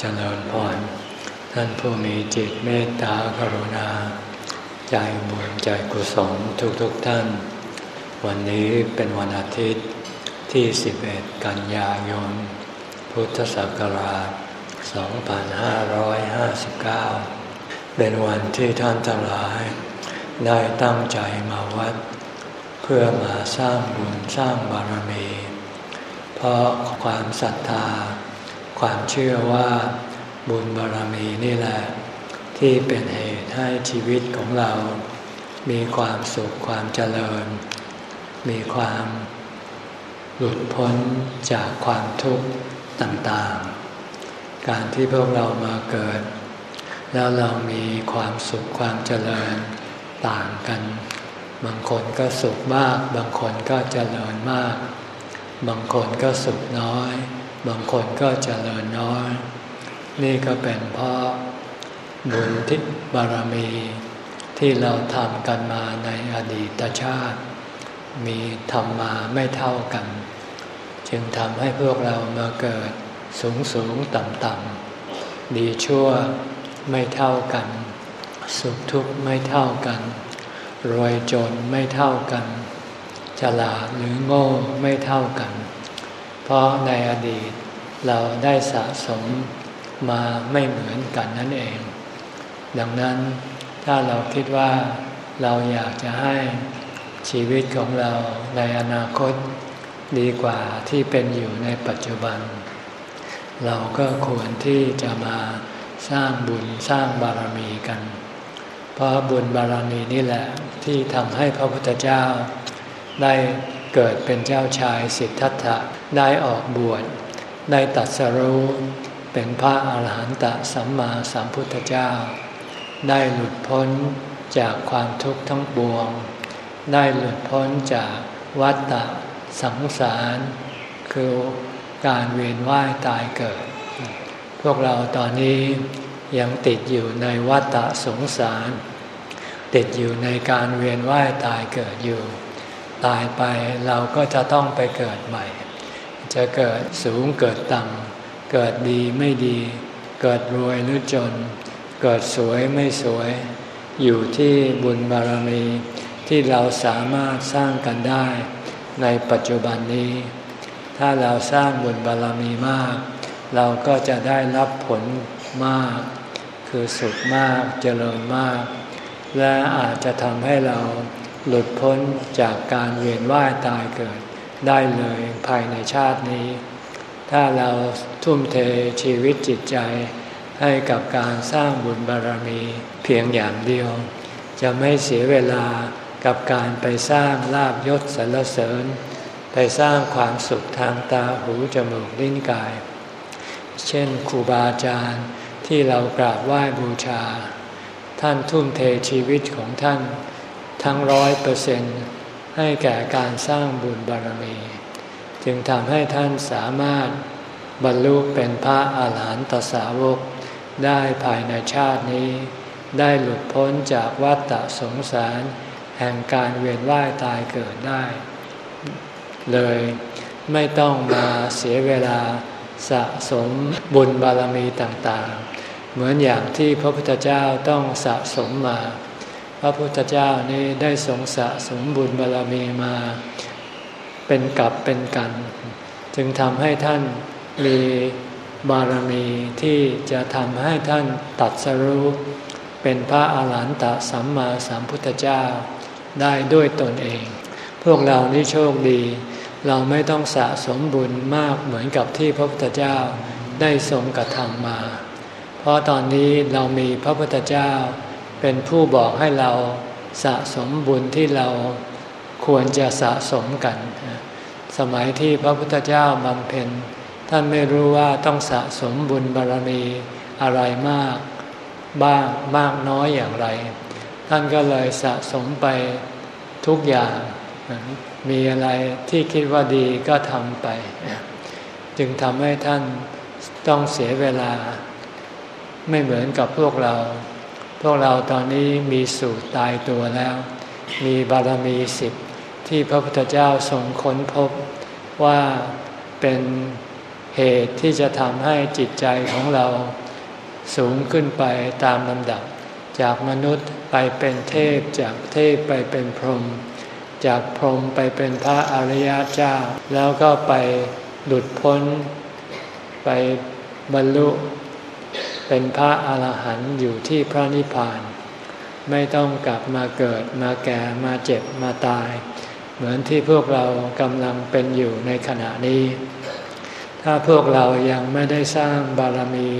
เจริญพร ท่านผู้มีจิตเมตตากรุณา ใจบุญใจกุศลทุกๆทท่าน วันนี้เป็นวันอาทิตย์ที่ 11 กันยายน พุทธศักราช 2559 เป็นวันที่ท่านทั้งหลาย ได้ตั้งใจมาวัด เพื่อมาสร้างบุญสร้างบารมี เพราะความศรัทธา ความเชื่อว่าบุญบารมีนี่แหละ ที่เป็นเหตุให้ชีวิตของเรา มีความสุขความเจริญ มีความหลุดพ้นจากความทุกข์ต่างๆ การที่พวกเรามาเกิด แล้วเรามีความสุขความเจริญต่างกัน บางคนก็สุขมาก บางคนก็เจริญมาก บางคนก็สุขน้อย บางคนก็เจริญน้อย นี่ก็เป็นเพราะบุญทิบารมีที่เราทำกันมาในอดีตชาติ มีทำมาไม่เท่ากัน จึงทำให้พวกเรามาเกิดสูงสูงต่ำต่ำดีชั่วไม่เท่ากัน สุขทุกข์ไม่เท่ากัน รวยจนไม่เท่ากัน ฉลาดหรือโง่ไม่เท่ากัน เพราะในอดีตเราได้สะสมมาไม่เหมือนกันนั่นเอง ดังนั้นถ้าเราคิดว่าเราอยากจะให้ชีวิตของเราในอนาคตดีกว่าที่เป็นอยู่ในปัจจุบัน เราก็ควรที่จะมาสร้างบุญสร้างบารมีกัน เพราะบุญบารมีนี่แหละที่ทำให้พระพุทธเจ้าได้ เกิดเป็นเจ้าชายสิทธัตถะได้ออกบวชได้ตัดสรู้เป็นพระอาหารหันตสัมมาสัมพุทธเจ้า ได้หลุดพ้นจากความทุกข์ทั้งปวง ได้หลุดพ้นจากวัฏฏะสังสาร คือการเวียนว่ายตายเกิด พวกเราตอนนี้ยังติดอยู่ในวัฏฏะสงสาร ติดอยู่ในการเวียนว่ายตายเกิดอยู่ ตายไปเราก็จะต้องไปเกิดใหม่ จะเกิดสูงเกิดต่ำเกิดดีไม่ดี เกิดรวยหรือจน เกิดสวยไม่สวย อยู่ที่บุญบารมีที่เราสามารถสร้างกันได้ในปัจจุบันนี้ ถ้าเราสร้างบุญบารมีมาก เราก็จะได้รับผลมาก คือสุขมากเจริญมาก และอาจจะทำให้เรา หลุดพ้นจากการเวียนว่ายตายเกิดได้เลยภายในชาตินี้ ถ้าเราทุ่มเทชีวิตจิตใจให้กับการสร้างบุญบารมีเพียงอย่างเดียว จะไม่เสียเวลากับการไปสร้างลาบยศสรรเสริญ ไปสร้างความสุขทางตาหูจมูกลิ้นกาย เช่นครูบาอาจารย์ที่เรากราบไหว้บูชา ท่านทุ่มเทชีวิตของท่าน ทั้งร้อยเปอร์เซนให้แก่การสร้างบุญบารมี จึงทำให้ท่านสามารถบรรลุเป็นพระอาหารหันตสาวก ได้ภายในชาตินี้ ได้หลุดพ้นจากวัฏฏะสงสาร แห่งการเวียนว่ายตายเกิดได้ เลยไม่ต้องมาเสียเวลาสะสมบุญบารมีต่างๆ เหมือนอย่างที่พระพุทธเจ้าต้องสะสมมา พระพุทธเจ้านี้ได้ทรงสะสมบุญบารรมีมา เป็นกับเป็นกัน จึงทำให้ท่านมีบารมีที่จะทำให้ท่านตัดสรุปเป็นพระอาหารหันตสัมมาสัมพุทธเจ้าได้ด้วยตนเอง พวกเรานี่โชคดี เราไม่ต้องสะสมบุญมากเหมือนกับที่พระพุทธเจ้าได้ทรงกระทำมา เพราะตอนนี้เรามีพระพุทธเจ้า เป็นผู้บอกให้เราสะสมบุญที่เราควรจะสะสมกัน สมัยที่พระพุทธเจ้าบำเพ็ญท่านไม่รู้ว่าต้องสะสมบุญบารรมีอะไรมากบ้างมากน้อยอย่างไร ท่านก็เลยสะสมไปทุกอย่าง มีอะไรที่คิดว่าดีก็ทำไป จึงทำให้ท่านต้องเสียเวลา ไม่เหมือนกับพวกเรา พวกเราตอนนี้มีสูตรตายตัวแล้ว มีบารมีสิบที่พระพุทธเจ้าทรงค้นพบว่าเป็นเหตุที่จะทำให้จิตใจของเราสูงขึ้นไปตามลำดับ จากมนุษย์ไปเป็นเทพ จากเทพไปเป็นพรหมจากพรหมไปเป็นพระอริยเจ้า แล้วก็ไปหลุดพ้น ไปบรรลุ เป็นพระอรหันต์อยู่ที่พระนิพพาน ไม่ต้องกลับมาเกิดมาแก่มาเจ็บมาตาย เหมือนที่พวกเรากำลังเป็นอยู่ในขณะนี้ ถ้าพวกเรายังไม่ได้สร้างบารมี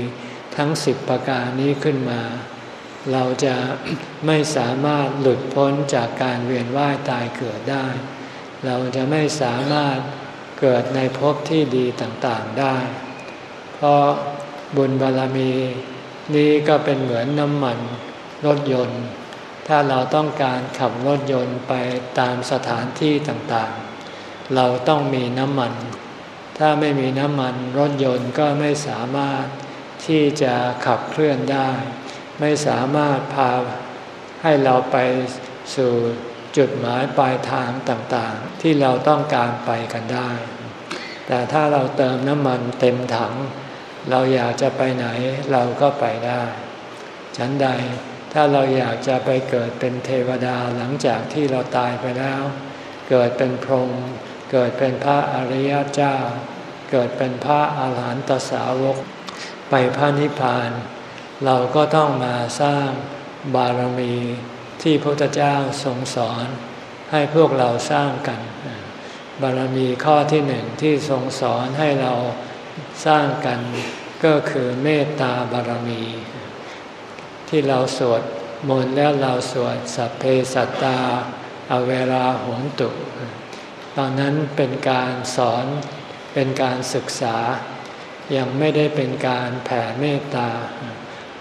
ทั้งสิบประการนี้ขึ้นมา เราจะไม่สามารถหลุดพ้นจากการเวียนว่ายตายเกิดได้ เราจะไม่สามารถเกิดในภพที่ดีต่างๆได้ เพราะ บุญบารมี นี้ก็เป็นเหมือนน้ำมันรถยนต์ ถ้าเราต้องการขับรถยนต์ไปตามสถานที่ต่างๆ เราต้องมีน้ำมัน ถ้าไม่มีน้ำมันรถยนต์ก็ไม่สามารถที่จะขับเคลื่อนได้ ไม่สามารถพาให้เราไปสู่จุดหมายปลายทางต่างๆ ที่เราต้องการไปกันได้ แต่ถ้าเราเติมน้ำมันเต็มถัง เราอยากจะไปไหนเราก็ไปได้ ฉันใดถ้าเราอยากจะไปเกิดเป็นเทวดาหลังจากที่เราตายไปแล้ว เกิดเป็นพรหมเกิดเป็นพระอริยเจ้า เกิดเป็นพระอาหารหันตสาวก ไปพระนิพพาน เราก็ต้องมาสร้างบารมีที่พระพุทธเจ้าทรงสอน ให้พวกเราสร้างกัน บารมีข้อที่หนึ่งที่ทรงสอนให้เรา สร้างกันก็คือเมตตาบารมี ที่เราสวดมนต์แล้วเราสวดสัพเพสัตตาอเวราหงตุ ตอนนั้นเป็นการสอนเป็นการศึกษา ยังไม่ได้เป็นการแผ่เมตตา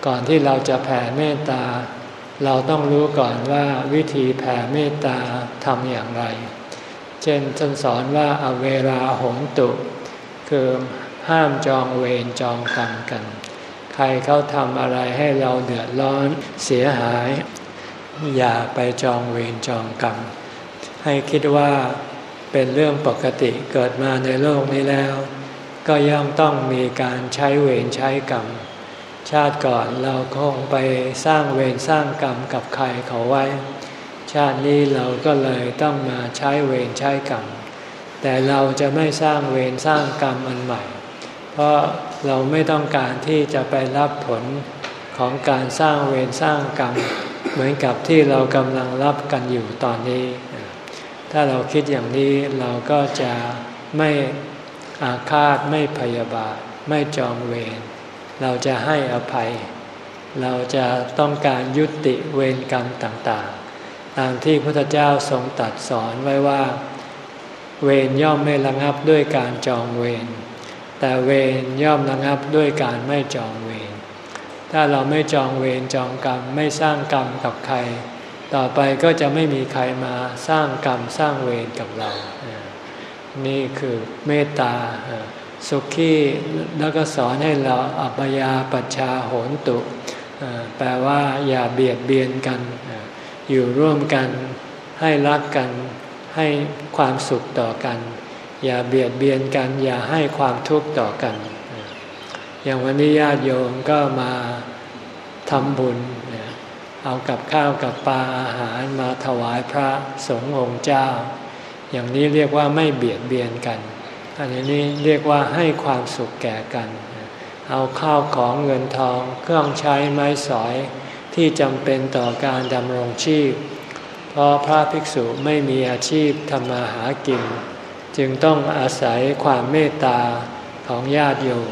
ก่อนที่เราจะแผ่เมตตา เราต้องรู้ก่อนว่าวิธีแผ่เมตตาทำอย่างไร เช่นท่านสอนว่าอเวราหงตุ คือ ห้ามจองเวรจองกรรมกัน ใครเขาทำอะไรให้เราเดือดร้อนเสียหาย อย่าไปจองเวรจองกรรม ให้คิดว่าเป็นเรื่องปกติเกิดมาในโลกนี้แล้ว ก็ย่อมต้องมีการใช้เวรใช้กรรม ชาติก่อนเราคงไปสร้างเวรสร้างกรรมกับใครเขาไว้ ชาตินี้เราก็เลยต้องมาใช้เวรใช้กรรม แต่เราจะไม่สร้างเวรสร้างกรรมอันใหม่ เพราะเราไม่ต้องการที่จะไปรับผลของการสร้างเวรสร้างกรรม เหมือนกับที่เรากำลังรับกันอยู่ตอนนี้ ถ้าเราคิดอย่างนี้เราก็จะไม่อาฆาตไม่พยาบาท ไม่จองเวรเราจะให้อภัย เราจะต้องการยุติเวรกรรมต่างๆ ตามที่พระพุทธเจ้าทรงตรัสสอนไว้ว่า เวรย่อมไม่ระงับด้วยการจองเวร แต่เวรย่อมระงับด้วยการไม่จองเวร ถ้าเราไม่จองเวรจองกรรมไม่สร้างกรรมกับใคร ต่อไปก็จะไม่มีใครมาสร้างกรรมสร้างเวรกับเรา นี่คือเมตตาสุขีแล้วก็สอนให้เราอัปยาปัชชาโหนตุ แปลว่าอย่าเบียดเบียนกัน อยู่ร่วมกันให้รักกันให้ความสุขต่อกัน อย่าเบียดเบียนกัน อย่าให้ความทุกข์ต่อกัน อย่างวันนี้ญาติโยมก็มาทำบุญ เอากับข้าวกับปลาอาหารมาถวายพระสงฆ์องค์เจ้า อย่างนี้เรียกว่าไม่เบียดเบียนกันอันนี้เรียกว่าให้ความสุขแก่กัน เอาข้าวของเงินทองเครื่องใช้ไม้สอยที่จำเป็นต่อการดำรงชีพ เพราะพระภิกษุไม่มีอาชีพทำมาหากิน จึงต้องอาศัยความเมตตาของญาติโยม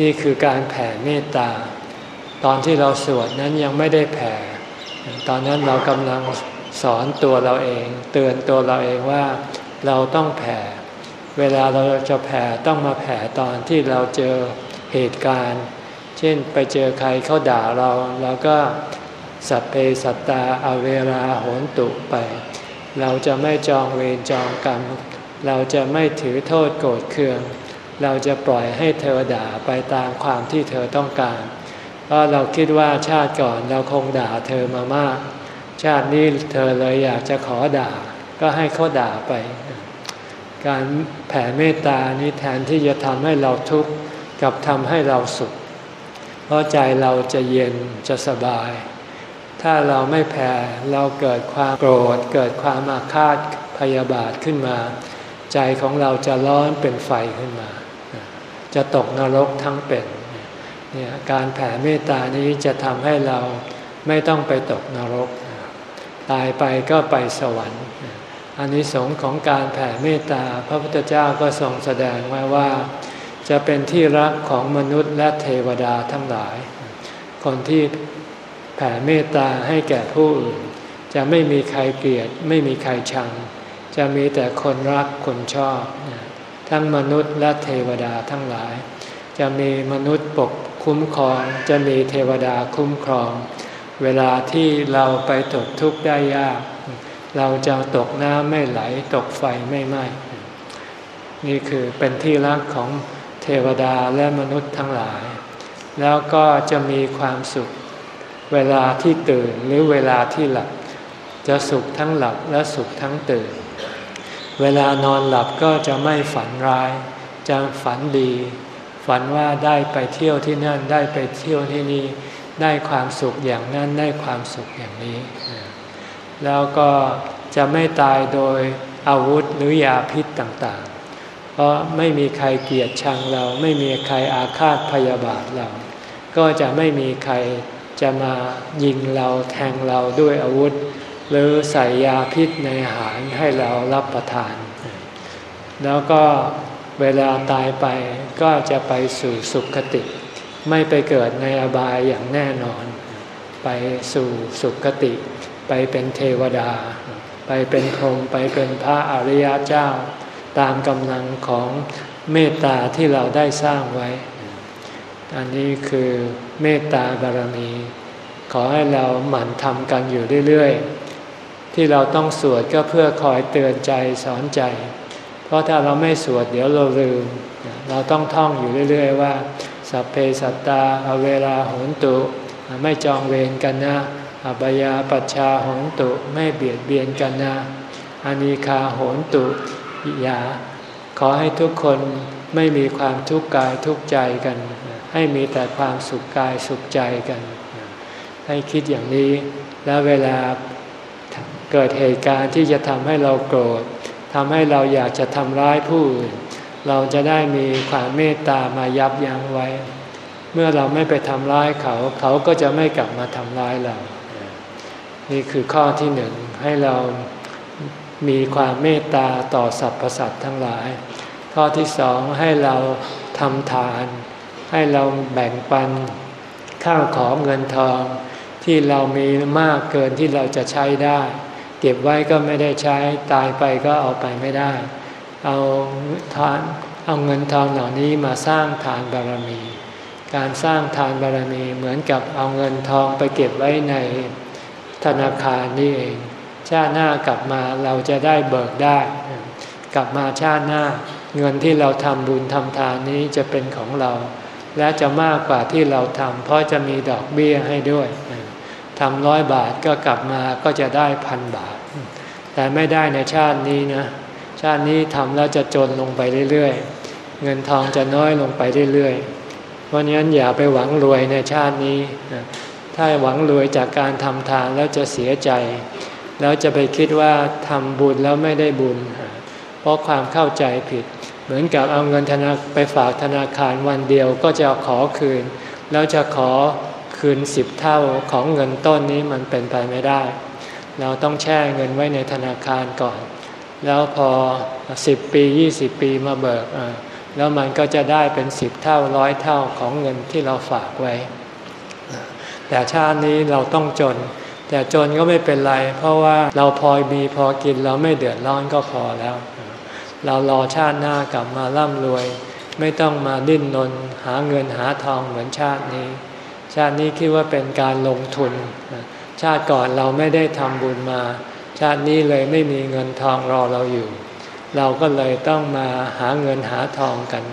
นี่คือการแผ่เมตตา ตอนที่เราสวดนั้นยังไม่ได้แผ่ ตอนนั้นเรากำลังสอนตัวเราเอง เตือนตัวเราเองว่าเราต้องแผ่ เวลาเราจะแผ่ต้องมาแผ่ตอนที่เราเจอเหตุการณ์ เช่นไปเจอใครเขาด่าเราเราก็สัพเพสัตตาอเวราโหนตุไป เราจะไม่จองเวรจองกรรม เราจะไม่ถือโทษโกรธเคือง เราจะปล่อยให้เธอด่าไปตามความที่เธอต้องการ เพราะเราคิดว่าชาติก่อนเราคงด่าเธอมามาก ชาตินี้เธอเลยอยากจะขอด่า ก็ให้เขาด่าไป การแผ่เมตตานี้แทนที่จะทำให้เราทุกข์กับทำให้เราสุข เพราะใจเราจะเย็นจะสบาย ถ้าเราไม่แผ่เราเกิดความโกรธ เกิดความอาฆาตพยาบาทขึ้นมา ใจของเราจะร้อนเป็นไฟขึ้นมา จะตกนรกทั้งเป็นเนี่ยการแผ่เมตตานี้จะทำให้เราไม่ต้องไปตกนรก ตายไปก็ไปสวรรค์อันนี้สงของการแผ่เมตตาพระพุทธเจ้าก็ทรงแสดงไว้ว่า จะเป็นที่รักของมนุษย์และเทวดาทั้งหลาย คนที่แผ่เมตตาให้แก่ผู้อื่น จะไม่มีใครเกลียด ไม่มีใครชัง จะมีแต่คนรักคนชอบ ทั้งมนุษย์และเทวดาทั้งหลาย จะมีมนุษย์ปกคุ้มครอง จะมีเทวดาคุ้มครอง เวลาที่เราไปตกทุกข์ได้ยาก เราจะตกน้ำไม่ไหลตกไฟไม่ไหม้นี่คือเป็นที่รักของเทวดาและมนุษย์ทั้งหลาย แล้วก็จะมีความสุข เวลาที่ตื่นหรือเวลาที่หลับ จะสุขทั้งหลับและสุขทั้งตื่น เวลานอนหลับก็จะไม่ฝันร้าย จะฝันดี ฝันว่าได้ไปเที่ยวที่นั่นได้ไปเที่ยวที่นี่ ได้ความสุขอย่างนั้นได้ความสุขอย่างนี้ แล้วก็จะไม่ตายโดยอาวุธหรือยาพิษต่างๆ เพราะไม่มีใครเกลียดชังเรา ไม่มีใครอาฆาตพยาบาทเรา ก็จะไม่มีใครจะมายิงเราแทงเราด้วยอาวุธ หรือใส่ยาพิษในอาหารให้เรารับประทาน แล้วก็เวลาตายไปก็จะไปสู่สุขติ ไม่ไปเกิดในอบายอย่างแน่นอน ไปสู่สุขติ ไปเป็นเทวดา ไปเป็นพรหมไปเป็นพระอริยเจ้า ตามกำลังของเมตตาที่เราได้สร้างไว้ อันนี้คือเมตตาบารมี ขอให้เราหมั่นทำกันอยู่เรื่อยๆ ที่เราต้องสวดก็เพื่อคอยเตือนใจสอนใจ เพราะถ้าเราไม่สวดเดี๋ยวเราลืม เราต้องท่องอยู่เรื่อยๆว่า สัพเพสัตตาอเวลาโหนตุ ไม่จองเวรกันนะ อบยาปัชชาโหนตุไม่เบียดเบียนกันนะอานิคาโหนตุอย่าขอให้ทุกคนไม่มีความทุกข์กายทุกข์ใจกัน ให้มีแต่ความสุขกายสุขใจกัน ให้คิดอย่างนี้แล้วเวลา เกิดเหตุการณ์ที่จะทำให้เราโกรธทำให้เราอยากจะทำร้ายผู้อื่น เราจะได้มีความเมตตามายับยั้งไว้ เมื่อเราไม่ไปทำร้ายเขา เขาก็จะไม่กลับมาทำร้ายเรา นี่คือข้อที่หนึ่งให้เรามีความเมตตาต่อสรรพสัตว์ทั้งหลาย ข้อที่สองให้เราทำทาน ให้เราแบ่งปันข้าวของเงินทอง ที่เรามีมากเกินที่เราจะใช้ได้ เก็บไว้ก็ไม่ได้ใช้ตายไปก็เอาไปไม่ได้ เอาทานเอาเงินทองเหล่านี้มาสร้างทานบารมี การสร้างทานบารมีเหมือนกับเอาเงินทองไปเก็บไว้ในธนาคารนี่เอง ชาติหน้ากลับมาเราจะได้เบิกได้ กลับมาชาติหน้า เงินที่เราทำบุญทำทานนี้จะเป็นของเรา และจะมากกว่าที่เราทำเพราะจะมีดอกเบี้ยให้ด้วย ทำร้อยบาทก็กลับมาก็จะได้พันบาท แต่ไม่ได้ในชาตินี้นะ ชาตินี้ทำแล้วจะจนลงไปเรื่อยๆ เงินทองจะน้อยลงไปเรื่อยๆเพราะนั้นอย่าไปหวังรวยในชาตินี้ ถ้าหวังรวยจากการทำทานแล้วจะเสียใจ แล้วจะไปคิดว่าทำบุญแล้วไม่ได้บุญ เพราะความเข้าใจผิด เหมือนกับเอาเงินธนาไปฝากธนาคารวันเดียวก็จะขอคืน แล้วจะขอ คืนสิบเท่าของเงินต้นนี้มันเป็นไปไม่ได้ เราต้องแช่เงินไว้ในธนาคารก่อน แล้วพอสิบปียี่สิบปีมาเบิกแล้วมันก็จะได้เป็นสิบเท่าร้อยเท่าของเงินที่เราฝากไว้ แต่ชาตินี้เราต้องจน แต่จนก็ไม่เป็นไร เพราะว่าเราพอมีพอกินเราไม่เดือดร้อนก็พอแล้ว เรารอชาติหน้ากลับมาร่ำรวย ไม่ต้องมาดิ้นนนหาเงินหาทองเหมือนชาตินี้ ชาตินี้คิดว่าเป็นการลงทุน ชาติก่อนเราไม่ได้ทำบุญมา ชาตินี้เลยไม่มีเงินทองรอเราอยู่ เราก็เลยต้องมาหาเงินหาทองกัน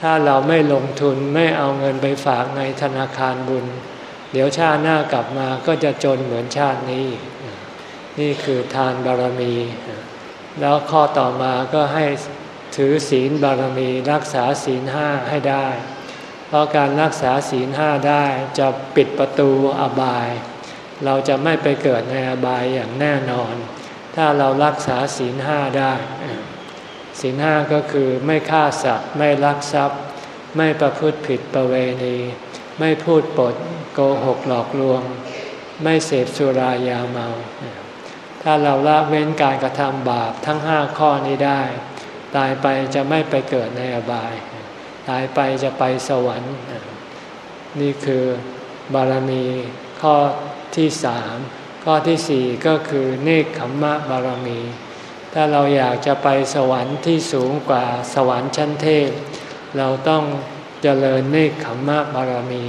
ถ้าเราไม่ลงทุนไม่เอาเงินไปฝากในธนาคารบุญ เดี๋ยวชาติหน้ากลับมาก็จะจนเหมือนชาตินี้ นี่คือทานบารมี แล้วข้อต่อมาก็ให้ถือศีลบารมีรักษาศีลห้าให้ได้ เพราะการรักษาศีลห้าได้จะปิดประตูอบาย เราจะไม่ไปเกิดในอบายอย่างแน่นอน ถ้าเรารักษาศีลห้าได้ ศีลห้าก็คือไม่ฆ่าสัตว์ไม่ลักทรัพย์ ไม่ประพฤติผิดประเวณี ไม่พูดปดโกหกหลอกลวง ไม่เสพสุรายาเมา ถ้าเราละเว้นการกระทำบาปทั้งห้าข้อนี้ได้ ตายไปจะไม่ไปเกิดในอบาย ตายไปจะไปสวรรค์ นี่คือบารมีข้อที่สามข้อที่สี่ก็คือเนคขมมะบารมี ถ้าเราอยากจะไปสวรรค์ที่สูงกว่าสวรรค์ชั้นเทพ เราต้องเจริญเนคขมมะบารมี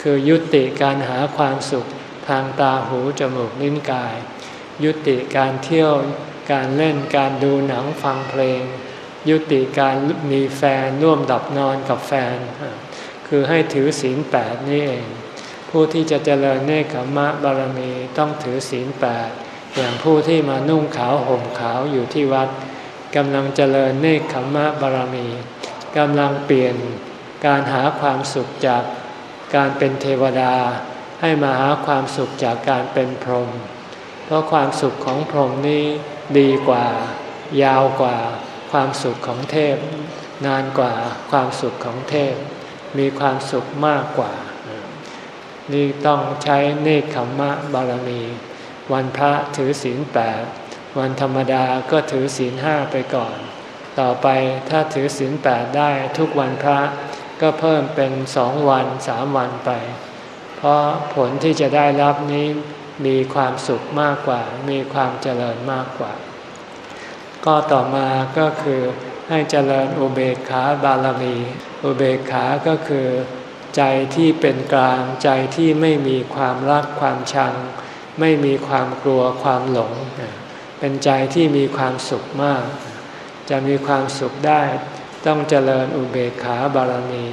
คือยุติการหาความสุขทางตาหูจมูกลิ้นกาย ยุติการเที่ยวการเล่นการดูหนังฟังเพลง ยุติการมีแฟนร่วมดับนอนกับแฟน คือให้ถือศีลแปดนี่เอง ผู้ที่จะเจริญเนคขมะบารมีต้องถือศีลแปดอย่างผู้ที่มานุ่งขาวห่มขาวอยู่ที่วัดกำลังเจริญเนคขมมะบารมีกำลังเปลี่ยนการหาความสุขจากการเป็นเทวดา ให้มาหาความสุขจากการเป็นพรหมเพราะความสุขของพรหมนี้ดีกว่า ยาวกว่า ความสุขของเทพ นานกว่าความสุขของเทพ มีความสุขมากกว่า นี่ต้องใช้เนคขมมะบารมี วันพระถือศีลแปดวันธรรมดาก็ถือศีลห้าไปก่อน ต่อไปถ้าถือศีลแปดได้ทุกวันพระก็เพิ่มเป็นสองวันสามวันไป เพราะผลที่จะได้รับนี้มีความสุขมากกว่า มีความเจริญมากกว่า ก็ต่อมาก็คือให้เจริญอุเบกขาบารมี อุเบกขาก็คือใจที่เป็นกลางใจที่ไม่มีความรักความชัง ไม่มีความกลัวความหลง เป็นใจที่มีความสุขมาก จะมีความสุขได้ ต้องเจริญอุเบกขาบารมี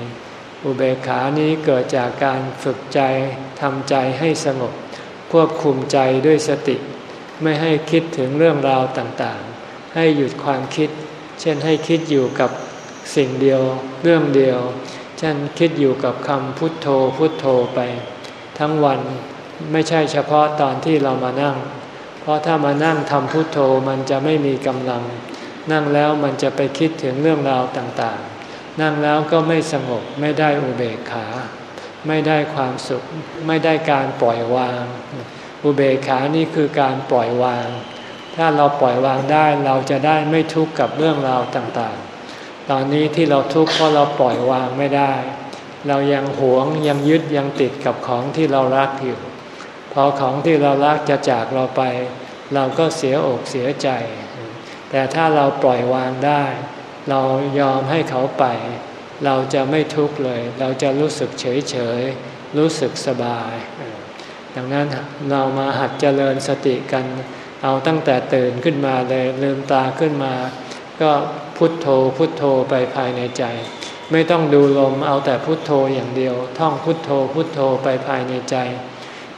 อุเบกขานี้เกิดจากการฝึกใจทำใจให้สงบควบคุมใจด้วยสติ ไม่ให้คิดถึงเรื่องราวต่าง ให้หยุดความคิด เช่นให้คิดอยู่กับสิ่งเดียวเรื่องเดียว เช่นคิดอยู่กับคำพุทโธพุทโธไป ทั้งวันไม่ใช่เฉพาะตอนที่เรามานั่ง เพราะถ้ามานั่งทำพุทโธมันจะไม่มีกำลัง นั่งแล้วมันจะไปคิดถึงเรื่องราวต่างๆ นั่งแล้วก็ไม่สงบไม่ได้อุเบกขา ไม่ได้ความสุข ไม่ได้การปล่อยวาง อุเบกขานี่คือการปล่อยวาง ถ้าเราปล่อยวางได้เราจะได้ไม่ทุกข์กับเรื่องราวต่างๆ ตอนนี้ที่เราทุกข์เพราะเราปล่อยวางไม่ได้ เรายังหวงยังยึดยังติดกับของที่เรารักอยู่ พอของที่เรารักจะจากเราไป เราก็เสียอกเสียใจ แต่ถ้าเราปล่อยวางได้ เรายอมให้เขาไป เราจะไม่ทุกข์เลย เราจะรู้สึกเฉยเฉยรู้สึกสบาย ดังนั้นเรามาหัดเจริญสติกัน เอาตั้งแต่ตื่นขึ้นมาเลยลืมตาขึ้นมา ก็พุทโธพุทโธไปภายในใจ ไม่ต้องดูลมเอาแต่พุทโธอย่างเดียว ท่องพุทโธพุทโธไปภายในใจ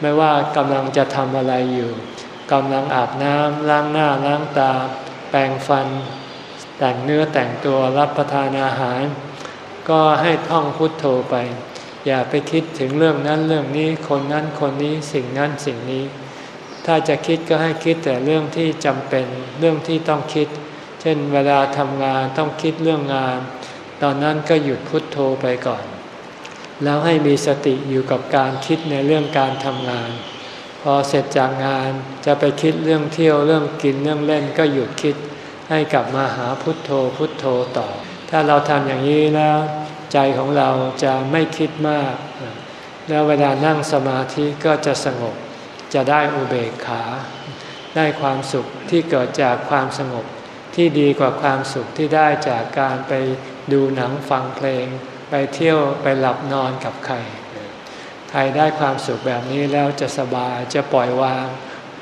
ไม่ว่ากำลังจะทำอะไรอยู่กำลังอาบน้ำล้างหน้าล้างตา แปรงฟัน แต่งเนื้อแต่งตัวรับประทานอาหาร ก็ให้ท่องพุทโธไป อย่าไปคิดถึงเรื่องนั้นเรื่องนี้คนนั้นคนนี้สิ่งนั้นสิ่งนี้ ถ้าจะคิดก็ให้คิดแต่เรื่องที่จำเป็นเรื่องที่ต้องคิด เช่นเวลาทำงานต้องคิดเรื่องงาน ตอนนั้นก็หยุดพุทโธไปก่อน แล้วให้มีสติอยู่กับการคิดในเรื่องการทำงาน พอเสร็จจากงานจะไปคิดเรื่องเที่ยวเรื่องกินเรื่องเล่นก็หยุดคิด ให้กลับมาหาพุทโธพุทโธต่อ ถ้าเราทำอย่างนี้แล้ว ใจของเราจะไม่คิดมาก แล้วเวลานั่งสมาธิก็จะสงบ จะได้อุเบกขา ได้ความสุขที่เกิดจากความสงบที่ดีกว่าความสุขที่ได้จากการไปดูหนังฟังเพลง ไปเที่ยวไปหลับนอนกับใคร ใครได้ความสุขแบบนี้แล้วจะสบายจะปล่อยวาง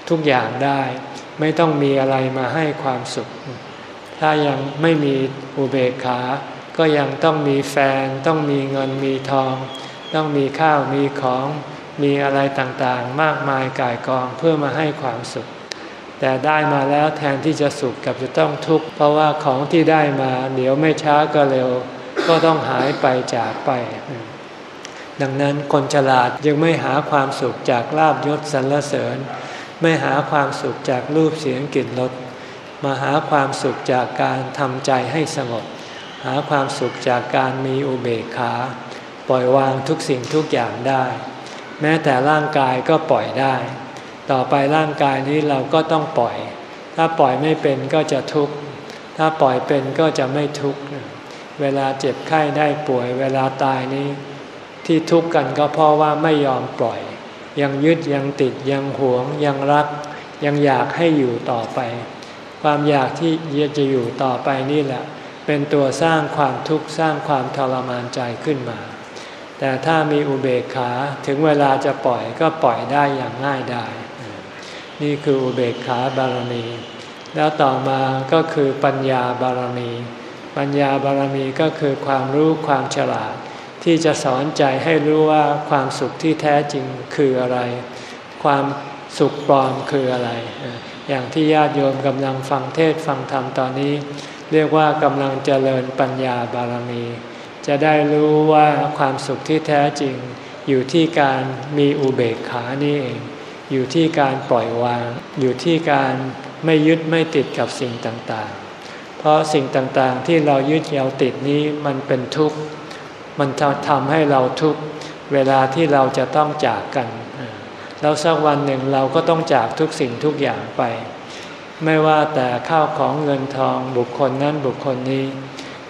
ทุกอย่างได้ ไม่ต้องมีอะไรมาให้ความสุข ถ้ายังไม่มีอุเบกขา ก็ยังต้องมีแฟน ต้องมีเงินมีทอง ต้องมีข้าวมีของ มีอะไรต่างๆ มากมายกายกองเพื่อมาให้ความสุข แต่ได้มาแล้วแทนที่จะสุขกับจะต้องทุกข์เพราะว่าของที่ได้มาเดี๋ยวไม่ช้าก็เร็ว ก็ต้องหายไปจากไป ดังนั้นคนฉลาดยังไม่หาความสุขจากลาบยศสรรเสริญ ไม่หาความสุขจากรูปเสียงกลิ่นรสมาหาความสุขจากการทำใจให้สงบหาความสุขจากการมีอุเบกขา ปล่อยวางทุกสิ่งทุกอย่างได้ แม้แต่ร่างกายก็ปล่อยได้ ต่อไปร่างกายนี้เราก็ต้องปล่อย ถ้าปล่อยไม่เป็นก็จะทุกข์ ถ้าปล่อยเป็นก็จะไม่ทุกข์ เวลาเจ็บไข้ได้ป่วย เวลาตายนี้ ที่ทุกข์กันก็เพราะว่าไม่ยอมปล่อย ยังยึดยังติดยังหวง ยังรัก ยังอยากให้อยู่ต่อไป ความอยากที่จะอยู่ต่อไปนี่แหละ เป็นตัวสร้างความทุกข์สร้างความทรมานใจขึ้นมา แต่ถ้ามีอุเบกขาถึงเวลาจะปล่อยก็ปล่อยได้อย่างง่ายดายนี่คืออุเบกขาบารมี แล้วต่อมาก็คือปัญญาบารมี ปัญญาบารมีก็คือความรู้ความฉลาด ที่จะสอนใจให้รู้ว่าความสุขที่แท้จริงคืออะไร ความสุขปลอมคืออะไร อย่างที่ญาติโยมกำลังฟังเทศฟังธรรมตอนนี้ เรียกว่ากำลังเจริญปัญญาบารมี จะได้รู้ว่าความสุขที่แท้จริง อยู่ที่การมีอุเบกขานี่เอง อยู่ที่การปล่อยวาง อยู่ที่การไม่ยึดไม่ติดกับสิ่งต่างๆ เพราะสิ่งต่างๆที่เรายึดเราติดนี้มันเป็นทุกข์ มันทำให้เราทุกข์เวลาที่เราจะต้องจากกัน แล้วสักวันหนึ่งเราก็ต้องจากทุกสิ่งทุกอย่างไป ไม่ว่าแต่ข้าวของเงินทองบุคคลนั้นบุคคลนี้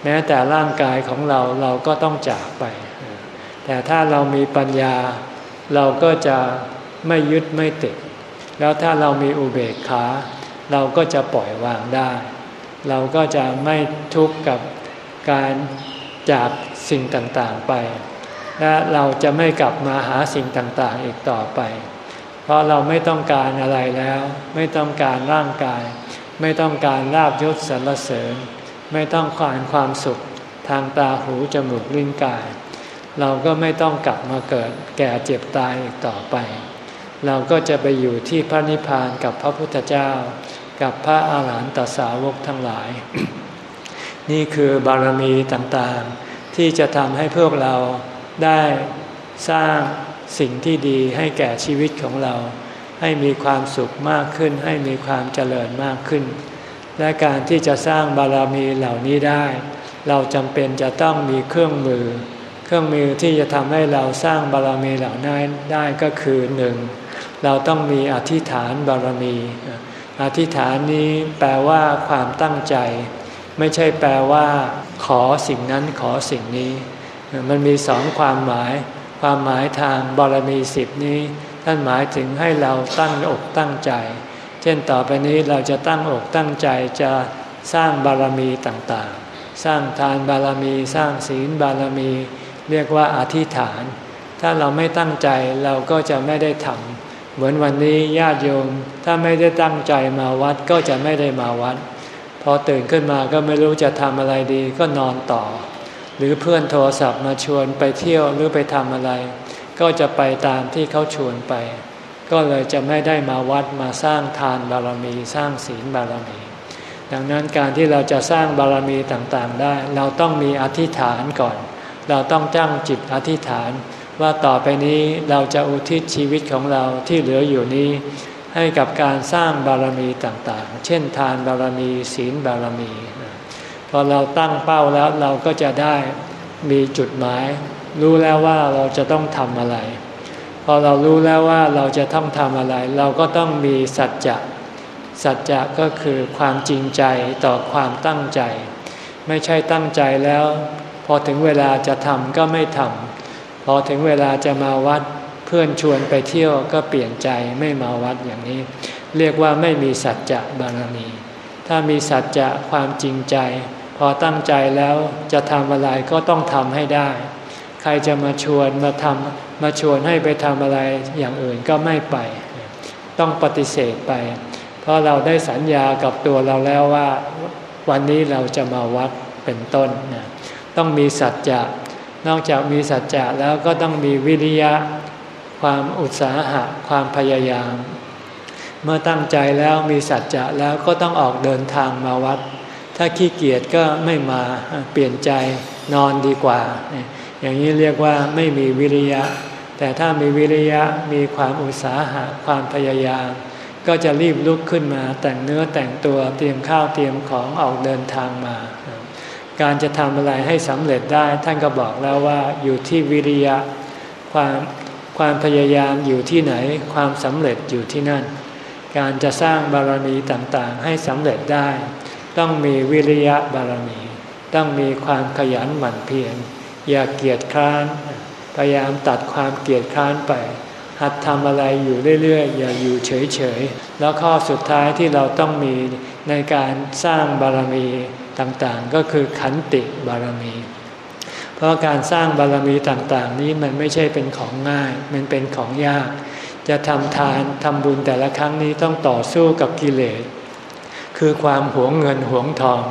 แม้แต่ร่างกายของเราเราก็ต้องจากไป แต่ถ้าเรามีปัญญา เราก็จะไม่ยึดไม่ติด แล้วถ้าเรามีอุเบกขา เราก็จะปล่อยวางได้ เราก็จะไม่ทุกข์กับการจากสิ่งต่างๆไป และเราจะไม่กลับมาหาสิ่งต่างๆอีกต่อไป เพราะเราไม่ต้องการอะไรแล้ว ไม่ต้องการร่างกาย ไม่ต้องการลาบยศสรรเสริญ ไม่ต้องการความสุขทางตาหูจมูกลิ้นกาย เราก็ไม่ต้องกลับมาเกิดแก่เจ็บตายอีกต่อไป เราก็จะไปอยู่ที่พระนิพพานกับพระพุทธเจ้า กับพระอาหารหันตสาวกทั้งหลาย นี่คือบารมีต่างๆ ที่จะทำให้พวกเราได้สร้างสิ่งที่ดีให้แก่ชีวิตของเรา ให้มีความสุขมากขึ้น ให้มีความเจริญมากขึ้น และการที่จะสร้างบารมีเหล่านี้ได้ เราจำเป็นจะต้องมีเครื่องมือ เครื่องมือที่จะทำให้เราสร้างบารมีเหล่านั้นได้ก็คือหนึ่งเราต้องมีอธิษฐานบารมี อธิษฐานนี้แปลว่าความตั้งใจ ไม่ใช่แปลว่า ขอสิ่งนั้นขอสิ่งนี้ มันมีสองความหมาย ความหมายทางบารมีสิบนี้ ท่านหมายถึงให้เราตั้งอกตั้งใจ เช่นต่อไปนี้เราจะตั้งอกตั้งใจจะสร้างบารมีต่างๆ สร้างทานบารมี สร้างศีลบารมี เรียกว่าอธิษฐาน ถ้าเราไม่ตั้งใจเราก็จะไม่ได้ทำเหมือนวันนี้ญาติโยมถ้าไม่ได้ตั้งใจมาวัดก็จะไม่ได้มาวัด พอตื่นขึ้นมาก็ไม่รู้จะทำอะไรดีก็นอนต่อ หรือเพื่อนโทรศัพท์มาชวนไปเที่ยวหรือไปทำอะไร ก็จะไปตามที่เขาชวนไป ก็เลยจะไม่ได้มาวัดมาสร้างทานบารมีสร้างศีลบารมี ดังนั้นการที่เราจะสร้างบารมีต่างๆได้ เราต้องมีอธิษฐานก่อน เราต้องจ้างจิตอธิษฐาน ว่าต่อไปนี้เราจะอุทิศชีวิตของเราที่เหลืออยู่นี้ ให้กับการสร้างบารมีต่างๆ เช่น ทานบารมี ศีลบารมี พอเราตั้งเป้าแล้วเราก็จะได้มีจุดหมาย รู้แล้วว่าเราจะต้องทำอะไร พอเรารู้แล้วว่าเราจะต้องทำอะไร เราก็ต้องมีสัจจะสัจจะก็คือความจริงใจต่อความตั้งใจ ไม่ใช่ตั้งใจแล้ว พอถึงเวลาจะทำก็ไม่ทำพอถึงเวลาจะมาวัดเพื่อนชวนไปเที่ยวก็เปลี่ยนใจไม่มาวัดอย่างนี้ เรียกว่าไม่มีสัจจะบารมี ถ้ามีสัจจะความจริงใจ พอตั้งใจแล้วจะทำอะไรก็ต้องทำให้ได้ ใครจะมาชวนมาทำมาชวนให้ไปทำอะไรอย่างอื่นก็ไม่ไป ต้องปฏิเสธไป เพราะเราได้สัญญากับตัวเราแล้วว่า วันนี้เราจะมาวัดเป็นต้นนะต้องมีสัจจะนอกจากมีสัจจะแล้วก็ต้องมีวิริยะ ความอุตสาหะ ความพยายาม เมื่อตั้งใจแล้วมีสัจจะแล้วก็ต้องออกเดินทางมาวัด ถ้าขี้เกียจก็ไม่มาเปลี่ยนใจนอนดีกว่า อย่างนี้เรียกว่าไม่มีวิริยะ แต่ถ้ามีวิริยะมีความอุตสาหะความพยายาม ก็จะรีบลุกขึ้นมาแต่งเนื้อแต่งตัวเตรียมข้าวเตรียมของออกเดินทางมา การจะทำอะไรให้สำเร็จได้ท่านก็บอกแล้วว่าอยู่ที่วิริยะความความพยายามอยู่ที่ไหนความสำเร็จอยู่ที่นั่น การจะสร้างบารมีต่างๆ ให้สำเร็จได้ ต้องมีวิริยะบารมี ต้องมีความขยันหมั่นเพียร อย่าเกียจคร้าน พยายามตัดความเกียจคร้านไป หัดทำอะไรอยู่เรื่อยๆ อย่าอยู่เฉยๆ แล้วข้อสุดท้ายที่เราต้องมีในการสร้างบารมีต่างๆ ก็คือขันติบารมี เพราะการสร้างบารมีต่างๆ นี้มันไม่ใช่เป็นของง่าย มันเป็นของยาก จะทำทานทำบุญแต่ละครั้งนี้ต้องต่อสู้กับกิเลส คือความหวงเงินหวงทอง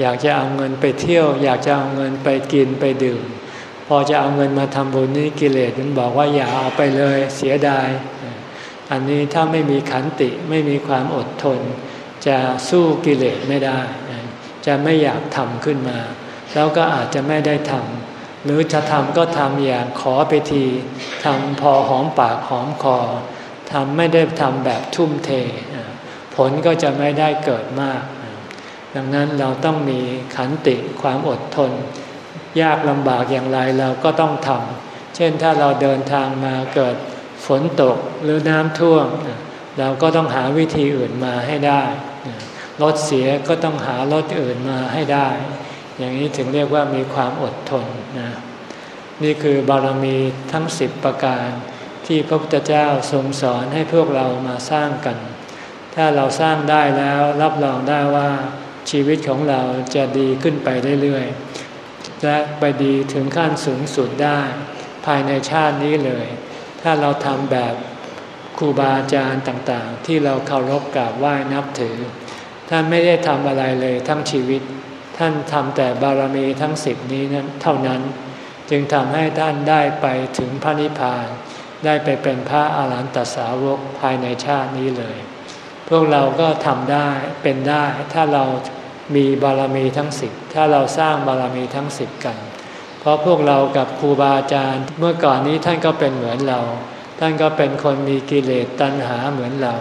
อยากจะเอาเงินไปเที่ยว อยากจะเอาเงินไปกินไปดื่ม พอจะเอาเงินมาทำบุญนี้กิเลสมันบอกว่าอย่าเอาไปเลยเสียดาย อันนี้ถ้าไม่มีขันติไม่มีความอดทน จะสู้กิเลสไม่ได้ จะไม่อยากทำขึ้นมา แล้วก็อาจจะไม่ได้ทำหรือจะทำก็ทำอย่างขอไปทีทำพอหอมปากหอมคอทำไม่ได้ทำแบบทุ่มเท ผลก็จะไม่ได้เกิดมาก ดังนั้นเราต้องมีขันติความอดทน ยากลำบากอย่างไรเราก็ต้องทำเช่นถ้าเราเดินทางมาเกิดฝนตกหรือน้ำท่วมเราก็ต้องหาวิธีอื่นมาให้ได้รถเสียก็ต้องหารถอื่นมาให้ได้ อย่างนี้ถึงเรียกว่ามีความอดทนนะนี่คือบารมีทั้งสิบประการที่พระพุทธเจ้าทรงสอนให้พวกเรามาสร้างกัน ถ้าเราสร้างได้แล้วรับรองได้ว่า ชีวิตของเราจะดีขึ้นไปเรื่อยๆและไปดีถึงขั้นสูงสุดได้ ภายในชาตินี้เลย ถ้าเราทำแบบครูบาอาจารย์ต่างๆ ที่เราเคารพกราบไหว้นับถือ ท่านไม่ได้ทำอะไรเลยทั้งชีวิต ท่านทำแต่บารมีทั้งสิบนี้นั้นเท่านั้น จึงทำให้ท่านได้ไปถึงพระนิพพาน ได้ไปเป็นพระอาหารหันตสาวกภายในชาตินี้เลย พวกเราก็ทำได้เป็นได้ ถ้าเรามีบารมีทั้งสิบถ้าเราสร้างบารมีทั้งสิบกัน เพราะพวกเรากับครูบาอาจารย์ เมื่อก่อนนี้ท่านก็เป็นเหมือนเรา ท่านก็เป็นคนมีกิเลสตัณหาเหมือนเรา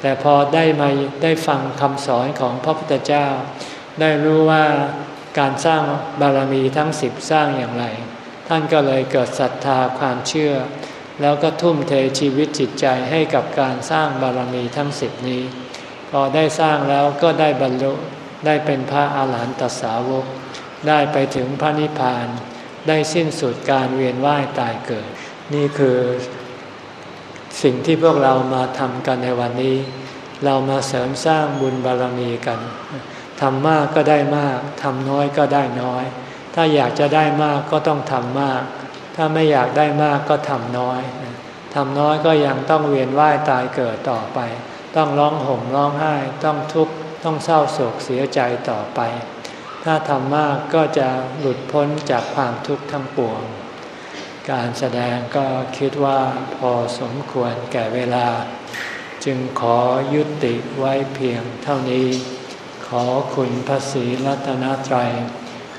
แต่พอได้มาได้ฟังคำสอนของพระพุทธเจ้า ได้รู้ว่าการสร้างบารมีทั้งสิบสร้างอย่างไร ท่านก็เลยเกิดศรัทธาความเชื่อ แล้วก็ทุ่มเทชีวิตจิตใจให้กับการสร้างบารมีทั้งสิบนี้ พอได้สร้างแล้วก็ได้บรรลุได้เป็นพระอาหารหันตสาวก ได้ไปถึงพระนิพพาน ได้สิ้นสุดการเวียนว่ายตายเกิด นี่คือ สิ่งที่พวกเรามาทำกันในวันนี้ เรามาเสริมสร้างบุญบารมีกันทำมากก็ได้มาก ทำน้อยก็ได้น้อย ถ้าอยากจะได้มากก็ต้องทำมาก ถ้าไม่อยากได้มากก็ทำน้อยทำน้อยก็ยังต้องเวียนว่ายตายเกิดต่อไป ต้องร้องห่มร้องไห้ ต้องทุกข์ต้องเศร้าโศกเสียใจต่อไป ถ้าทำมากก็จะหลุดพ้นจากความทุกข์ทั้งปวง การแสดงก็คิดว่าพอสมควรแก่เวลา จึงขอยุติไว้เพียงเท่านี้ ขอคุณพระศรีรัตนตรัย